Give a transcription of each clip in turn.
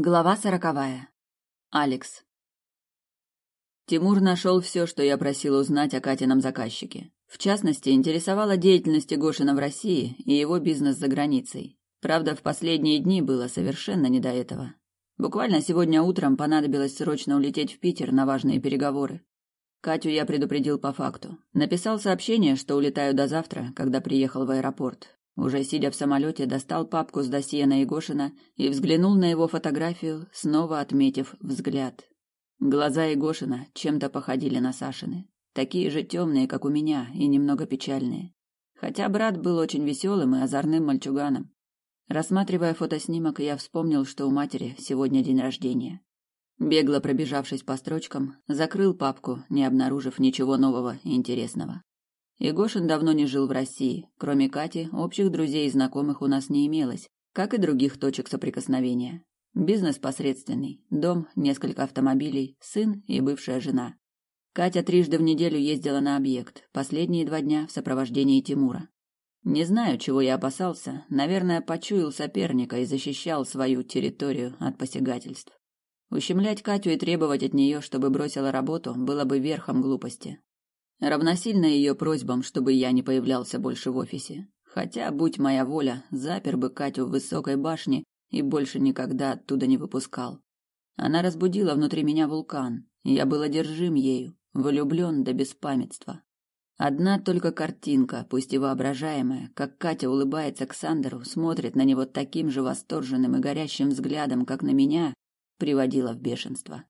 Глава сороковая. Алекс. Тимур нашел все, что я просил узнать о Катином заказчике. В частности, интересовала деятельность Гошина в России и его бизнес за границей. Правда, в последние дни было совершенно не до этого. Буквально сегодня утром понадобилось срочно улететь в Питер на важные переговоры. Катю я предупредил по факту. Написал сообщение, что улетаю до завтра, когда приехал в аэропорт. Уже сидя в самолете, достал папку с досье на Егошина и взглянул на его фотографию, снова отметив взгляд. Глаза Егошина чем-то походили на Сашины. Такие же темные, как у меня, и немного печальные. Хотя брат был очень веселым и озорным мальчуганом. Рассматривая фотоснимок, я вспомнил, что у матери сегодня день рождения. Бегло пробежавшись по строчкам, закрыл папку, не обнаружив ничего нового и интересного. Егошин давно не жил в России. Кроме Кати, общих друзей и знакомых у нас не имелось, как и других точек соприкосновения. Бизнес посредственный, дом, несколько автомобилей, сын и бывшая жена. Катя трижды в неделю ездила на объект, последние два дня в сопровождении Тимура. Не знаю, чего я опасался, наверное, почуял соперника и защищал свою территорию от посягательств. Ущемлять Катю и требовать от нее, чтобы бросила работу, было бы верхом глупости равносильно ее просьбам, чтобы я не появлялся больше в офисе. Хотя, будь моя воля, запер бы Катю в высокой башне и больше никогда оттуда не выпускал. Она разбудила внутри меня вулкан, я был одержим ею, влюблен до беспамятства. Одна только картинка, пусть и воображаемая, как Катя улыбается Ксандеру, смотрит на него таким же восторженным и горящим взглядом, как на меня, приводила в бешенство.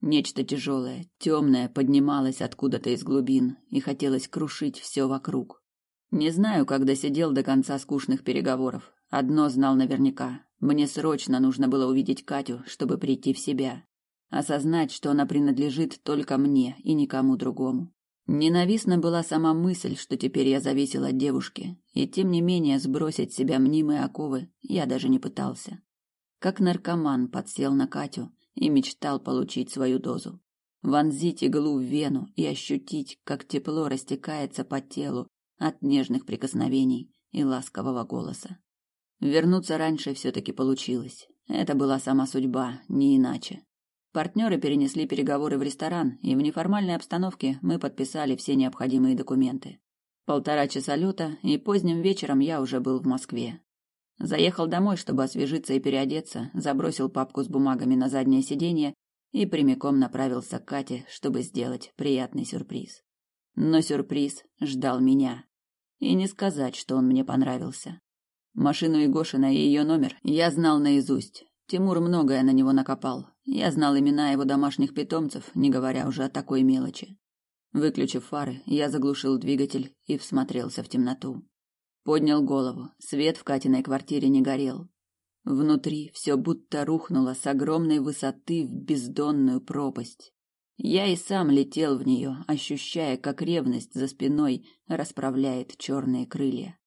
Нечто тяжелое, темное поднималось откуда-то из глубин и хотелось крушить все вокруг. Не знаю, когда сидел до конца скучных переговоров. Одно знал наверняка. Мне срочно нужно было увидеть Катю, чтобы прийти в себя. Осознать, что она принадлежит только мне и никому другому. Ненавистна была сама мысль, что теперь я зависел от девушки, и тем не менее сбросить с себя мнимые оковы я даже не пытался. Как наркоман подсел на Катю и мечтал получить свою дозу. Вонзить иглу в вену и ощутить, как тепло растекается по телу от нежных прикосновений и ласкового голоса. Вернуться раньше все-таки получилось. Это была сама судьба, не иначе. Партнеры перенесли переговоры в ресторан, и в неформальной обстановке мы подписали все необходимые документы. Полтора часа лета, и поздним вечером я уже был в Москве. Заехал домой, чтобы освежиться и переодеться, забросил папку с бумагами на заднее сиденье и прямиком направился к Кате, чтобы сделать приятный сюрприз. Но сюрприз ждал меня. И не сказать, что он мне понравился. Машину Егошина и ее номер я знал наизусть. Тимур многое на него накопал. Я знал имена его домашних питомцев, не говоря уже о такой мелочи. Выключив фары, я заглушил двигатель и всмотрелся в темноту. Поднял голову. Свет в Катиной квартире не горел. Внутри все будто рухнуло с огромной высоты в бездонную пропасть. Я и сам летел в нее, ощущая, как ревность за спиной расправляет черные крылья.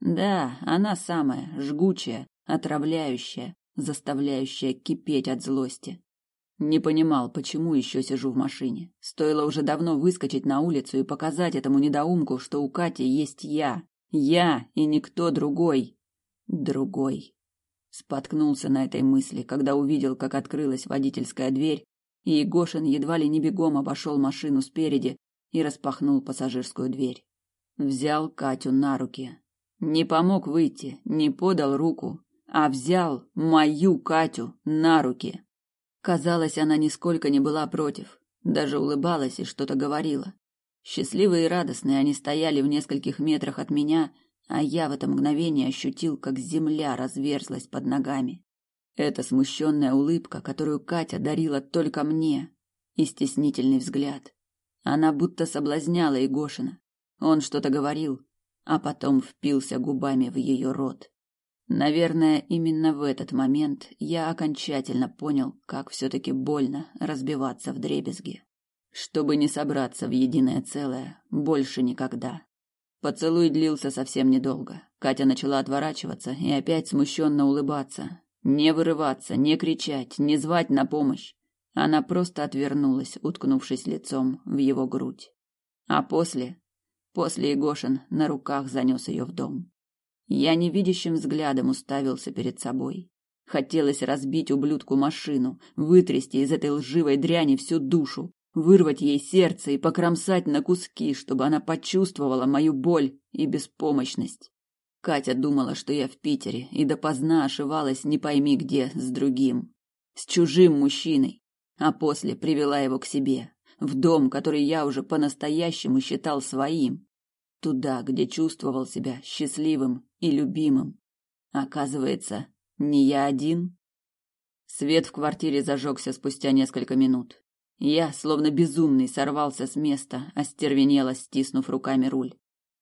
Да, она самая, жгучая, отравляющая, заставляющая кипеть от злости. Не понимал, почему еще сижу в машине. Стоило уже давно выскочить на улицу и показать этому недоумку, что у Кати есть я, я и никто другой. Другой. Споткнулся на этой мысли, когда увидел, как открылась водительская дверь, и Егошин едва ли не бегом обошел машину спереди и распахнул пассажирскую дверь. Взял Катю на руки. Не помог выйти, не подал руку, а взял мою Катю на руки. Казалось, она нисколько не была против, даже улыбалась и что-то говорила. Счастливые и радостные они стояли в нескольких метрах от меня, а я в это мгновение ощутил, как земля разверзлась под ногами. Эта смущенная улыбка, которую Катя дарила только мне, и стеснительный взгляд. Она будто соблазняла Егошина. Он что-то говорил, а потом впился губами в ее рот. Наверное, именно в этот момент я окончательно понял, как все-таки больно разбиваться в дребезги чтобы не собраться в единое целое больше никогда. Поцелуй длился совсем недолго. Катя начала отворачиваться и опять смущенно улыбаться. Не вырываться, не кричать, не звать на помощь. Она просто отвернулась, уткнувшись лицом в его грудь. А после... После Егошин на руках занес ее в дом. Я невидящим взглядом уставился перед собой. Хотелось разбить ублюдку машину, вытрясти из этой лживой дряни всю душу, вырвать ей сердце и покромсать на куски, чтобы она почувствовала мою боль и беспомощность. Катя думала, что я в Питере, и допоздна ошивалась не пойми где с другим, с чужим мужчиной, а после привела его к себе, в дом, который я уже по-настоящему считал своим, туда, где чувствовал себя счастливым и любимым. Оказывается, не я один. Свет в квартире зажегся спустя несколько минут. Я, словно безумный, сорвался с места, остервенело стиснув руками руль.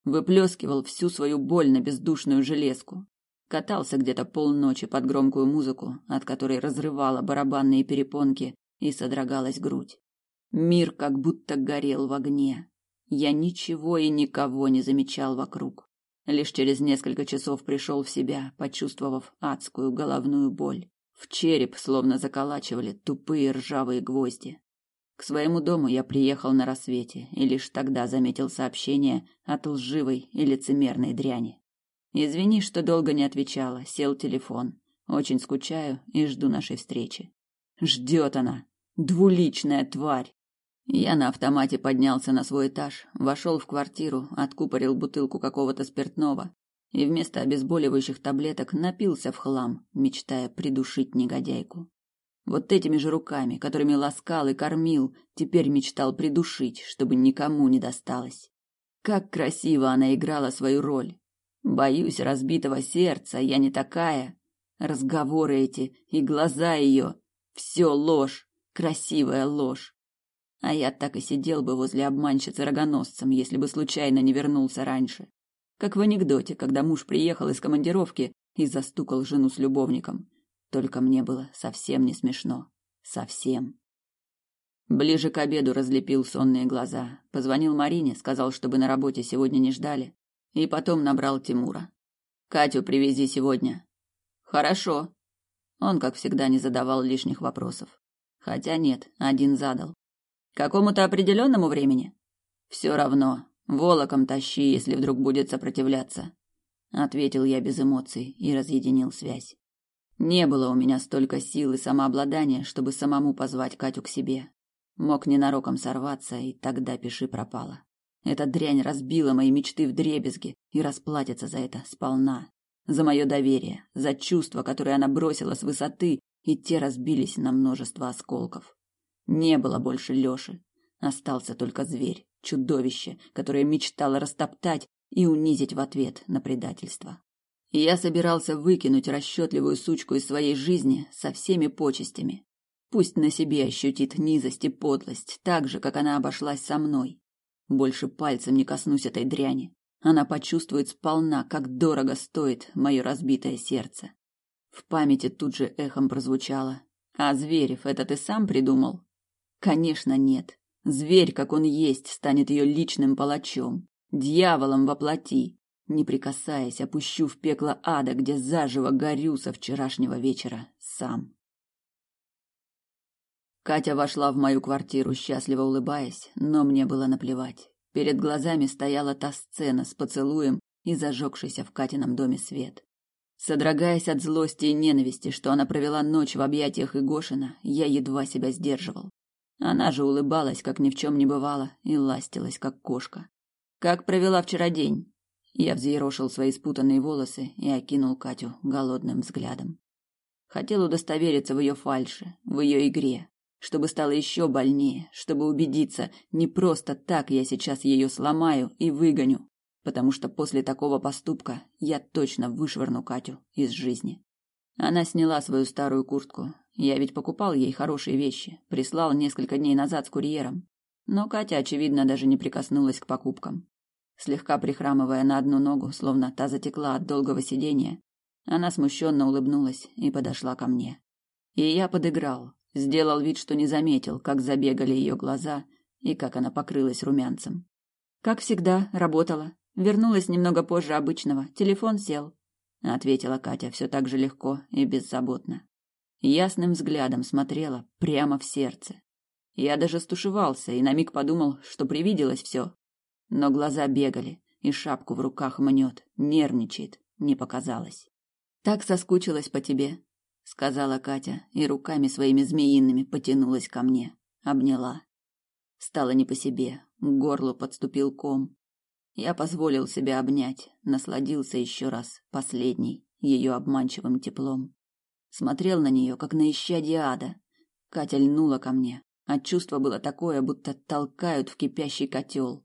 Выплескивал всю свою боль на бездушную железку. Катался где-то полночи под громкую музыку, от которой разрывала барабанные перепонки и содрогалась грудь. Мир как будто горел в огне. Я ничего и никого не замечал вокруг. Лишь через несколько часов пришел в себя, почувствовав адскую головную боль. В череп словно заколачивали тупые ржавые гвозди. К своему дому я приехал на рассвете и лишь тогда заметил сообщение от лживой и лицемерной дряни. Извини, что долго не отвечала, сел телефон. Очень скучаю и жду нашей встречи. Ждет она, двуличная тварь. Я на автомате поднялся на свой этаж, вошел в квартиру, откупорил бутылку какого-то спиртного и вместо обезболивающих таблеток напился в хлам, мечтая придушить негодяйку. Вот этими же руками, которыми ласкал и кормил, теперь мечтал придушить, чтобы никому не досталось. Как красиво она играла свою роль. Боюсь разбитого сердца, я не такая. Разговоры эти и глаза ее — все ложь, красивая ложь. А я так и сидел бы возле обманщицы рогоносцем, если бы случайно не вернулся раньше. Как в анекдоте, когда муж приехал из командировки и застукал жену с любовником. Только мне было совсем не смешно. Совсем. Ближе к обеду разлепил сонные глаза. Позвонил Марине, сказал, чтобы на работе сегодня не ждали. И потом набрал Тимура. «Катю привези сегодня». «Хорошо». Он, как всегда, не задавал лишних вопросов. Хотя нет, один задал. «Какому-то определенному времени?» «Все равно. Волоком тащи, если вдруг будет сопротивляться», — ответил я без эмоций и разъединил связь. Не было у меня столько сил и самообладания, чтобы самому позвать Катю к себе. Мог ненароком сорваться, и тогда пиши пропало. Эта дрянь разбила мои мечты в дребезги и расплатится за это сполна. За мое доверие, за чувства, которые она бросила с высоты, и те разбились на множество осколков. Не было больше Лёши. Остался только зверь, чудовище, которое мечтало растоптать и унизить в ответ на предательство. Я собирался выкинуть расчетливую сучку из своей жизни со всеми почестями. Пусть на себе ощутит низость и подлость, так же, как она обошлась со мной. Больше пальцем не коснусь этой дряни. Она почувствует сполна, как дорого стоит мое разбитое сердце. В памяти тут же эхом прозвучало. «А Зверев, это ты сам придумал?» «Конечно, нет. Зверь, как он есть, станет ее личным палачом, дьяволом во плоти, не прикасаясь, опущу в пекло ада, где заживо горю со вчерашнего вечера сам. Катя вошла в мою квартиру, счастливо улыбаясь, но мне было наплевать. Перед глазами стояла та сцена с поцелуем и зажегшийся в Катином доме свет. Содрогаясь от злости и ненависти, что она провела ночь в объятиях Игошина, я едва себя сдерживал. Она же улыбалась, как ни в чем не бывало, и ластилась, как кошка. «Как провела вчера день?» Я взъерошил свои спутанные волосы и окинул Катю голодным взглядом. Хотел удостовериться в ее фальше, в ее игре, чтобы стало еще больнее, чтобы убедиться, не просто так я сейчас ее сломаю и выгоню, потому что после такого поступка я точно вышвырну Катю из жизни. Она сняла свою старую куртку. Я ведь покупал ей хорошие вещи, прислал несколько дней назад с курьером. Но Катя, очевидно, даже не прикоснулась к покупкам. Слегка прихрамывая на одну ногу, словно та затекла от долгого сидения, она смущенно улыбнулась и подошла ко мне. И я подыграл, сделал вид, что не заметил, как забегали ее глаза и как она покрылась румянцем. Как всегда, работала. Вернулась немного позже обычного. Телефон сел, ответила Катя все так же легко и беззаботно. Ясным взглядом смотрела прямо в сердце. Я даже стушевался и на миг подумал, что привиделось все, но глаза бегали, и шапку в руках мнет, нервничает, не показалось. Так соскучилась по тебе. сказала Катя и руками своими змеиными потянулась ко мне, обняла. Стало не по себе, к горлу подступил ком. Я позволил себя обнять, насладился еще раз последней ее обманчивым теплом. Смотрел на нее, как на исчадье ада. Катя льнула ко мне, а чувство было такое, будто толкают в кипящий котел.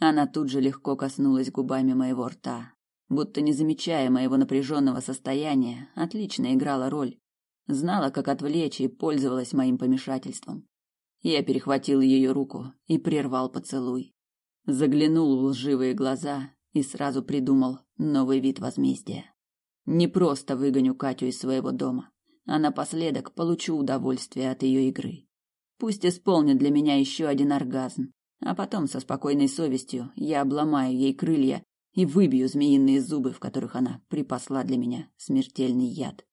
Она тут же легко коснулась губами моего рта, будто не замечая моего напряженного состояния, отлично играла роль. Знала, как отвлечь и пользовалась моим помешательством. Я перехватил ее руку и прервал поцелуй. Заглянул в лживые глаза и сразу придумал новый вид возмездия. Не просто выгоню Катю из своего дома, а напоследок получу удовольствие от ее игры. Пусть исполнит для меня еще один оргазм, а потом со спокойной совестью я обломаю ей крылья и выбью змеиные зубы, в которых она припасла для меня смертельный яд.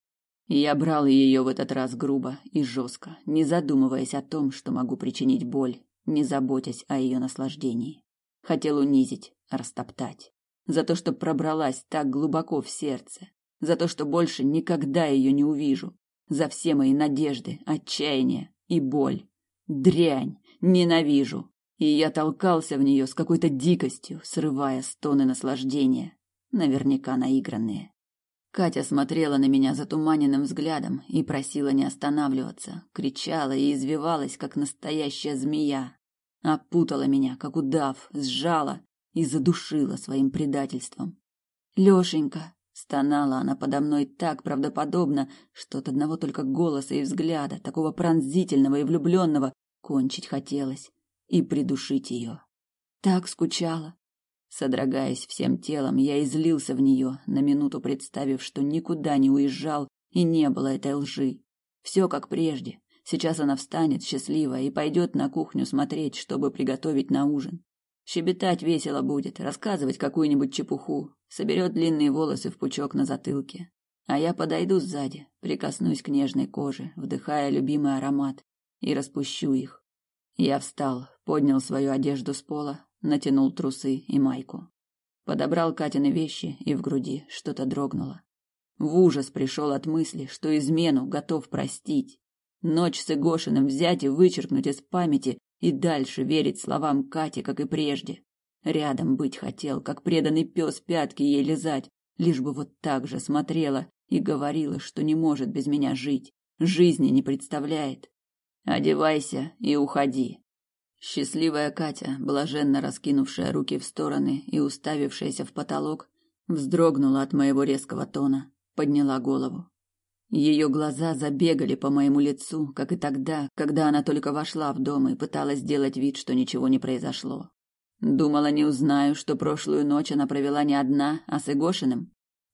Я брал ее в этот раз грубо и жестко, не задумываясь о том, что могу причинить боль, не заботясь о ее наслаждении. Хотел унизить, растоптать. За то, что пробралась так глубоко в сердце. За то, что больше никогда ее не увижу. За все мои надежды, отчаяние и боль. Дрянь, ненавижу. И я толкался в нее с какой-то дикостью, срывая стоны наслаждения, наверняка наигранные. Катя смотрела на меня затуманенным взглядом и просила не останавливаться, кричала и извивалась, как настоящая змея. Опутала меня, как удав, сжала и задушила своим предательством. Лёшенька, стонала она подо мной так правдоподобно, что от одного только голоса и взгляда, такого пронзительного и влюбленного, кончить хотелось и придушить ее. Так скучала, Содрогаясь всем телом, я излился в нее, на минуту представив, что никуда не уезжал и не было этой лжи. Все как прежде. Сейчас она встанет, счастливая, и пойдет на кухню смотреть, чтобы приготовить на ужин. Щебетать весело будет, рассказывать какую-нибудь чепуху, соберет длинные волосы в пучок на затылке. А я подойду сзади, прикоснусь к нежной коже, вдыхая любимый аромат, и распущу их. Я встал, поднял свою одежду с пола, натянул трусы и майку. Подобрал Катины вещи, и в груди что-то дрогнуло. В ужас пришел от мысли, что измену готов простить. Ночь с Игошиным взять и вычеркнуть из памяти и дальше верить словам Кати, как и прежде. Рядом быть хотел, как преданный пес пятки ей лизать, лишь бы вот так же смотрела и говорила, что не может без меня жить, жизни не представляет. Одевайся и уходи. Счастливая Катя, блаженно раскинувшая руки в стороны и уставившаяся в потолок, вздрогнула от моего резкого тона, подняла голову. Ее глаза забегали по моему лицу, как и тогда, когда она только вошла в дом и пыталась сделать вид, что ничего не произошло. Думала, не узнаю, что прошлую ночь она провела не одна, а с Игошиным.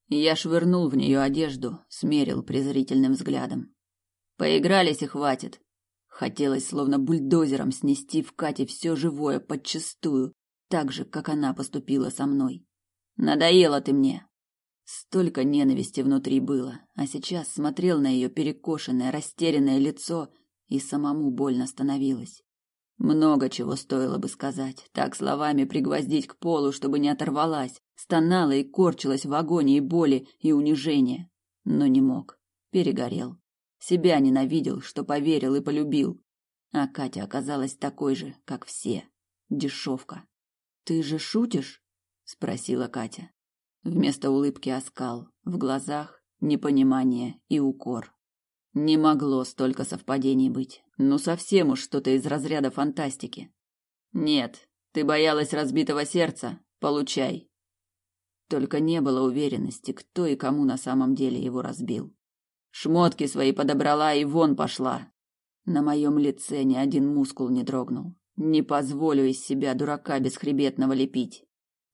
Я швырнул в нее одежду, смерил презрительным взглядом. Поигрались и хватит. Хотелось словно бульдозером снести в Кате все живое подчистую, так же, как она поступила со мной. Надоела ты мне. Столько ненависти внутри было, а сейчас смотрел на ее перекошенное, растерянное лицо, и самому больно становилось. Много чего стоило бы сказать, так словами пригвоздить к полу, чтобы не оторвалась, стонала и корчилась в агонии боли и унижения, но не мог, перегорел. Себя ненавидел, что поверил и полюбил. А Катя оказалась такой же, как все. Дешевка. «Ты же шутишь?» — спросила Катя. Вместо улыбки оскал, в глазах непонимание и укор. Не могло столько совпадений быть. Ну совсем уж что-то из разряда фантастики. Нет, ты боялась разбитого сердца? Получай. Только не было уверенности, кто и кому на самом деле его разбил. Шмотки свои подобрала и вон пошла. На моем лице ни один мускул не дрогнул. Не позволю из себя дурака бесхребетного лепить.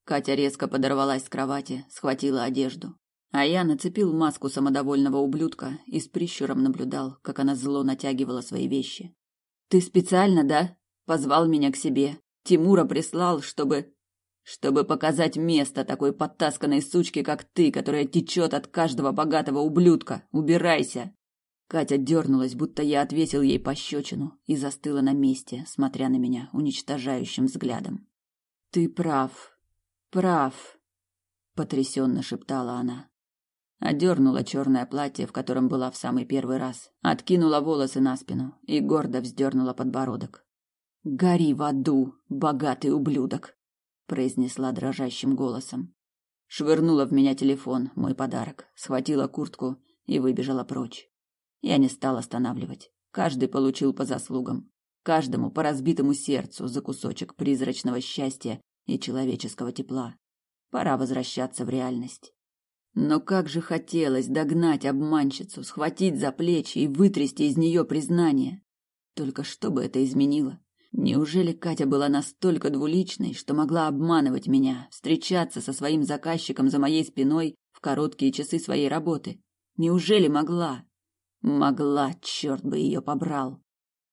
Катя резко подорвалась с кровати, схватила одежду. А я нацепил маску самодовольного ублюдка и с прищуром наблюдал, как она зло натягивала свои вещи. «Ты специально, да? Позвал меня к себе. Тимура прислал, чтобы чтобы показать место такой подтасканной сучки, как ты, которая течет от каждого богатого ублюдка. Убирайся!» Катя дернулась, будто я отвесил ей пощечину, и застыла на месте, смотря на меня уничтожающим взглядом. «Ты прав, прав», — потрясенно шептала она. Одернула черное платье, в котором была в самый первый раз, откинула волосы на спину и гордо вздернула подбородок. «Гори в аду, богатый ублюдок!» Произнесла дрожащим голосом. Швырнула в меня телефон, мой подарок, схватила куртку и выбежала прочь. Я не стал останавливать. Каждый получил по заслугам. Каждому по разбитому сердцу за кусочек призрачного счастья и человеческого тепла. Пора возвращаться в реальность. Но как же хотелось догнать обманщицу, схватить за плечи и вытрясти из нее признание. Только что бы это изменило? Неужели Катя была настолько двуличной, что могла обманывать меня, встречаться со своим заказчиком за моей спиной в короткие часы своей работы? Неужели могла? Могла, черт бы ее побрал.